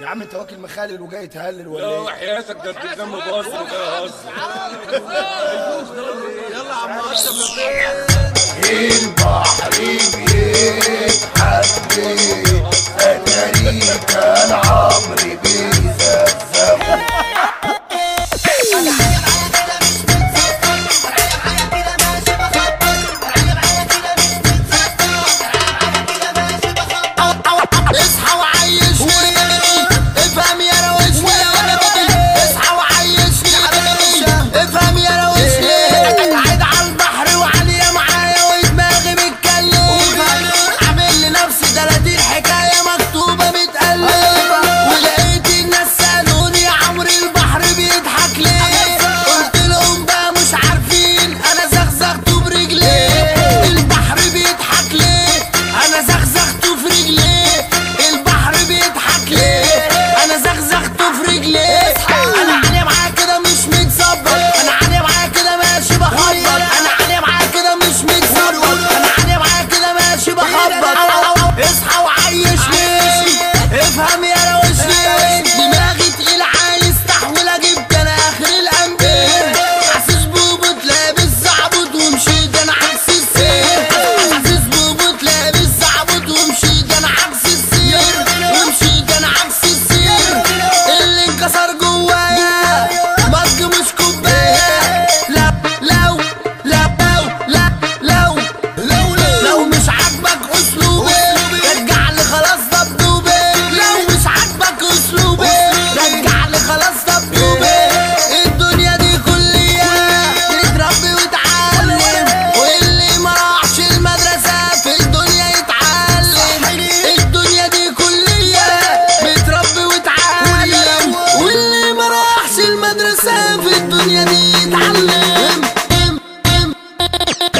يا عم انت واكل مخلل وجاي تهلل ولا إيه؟ وحياتك ده انت دم باص ده أصلا يلا يا عم اشرف البحر بيتحدي اتاريك العالم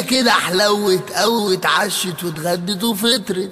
كده حلوت قوت عشت واتغدت وفطرت.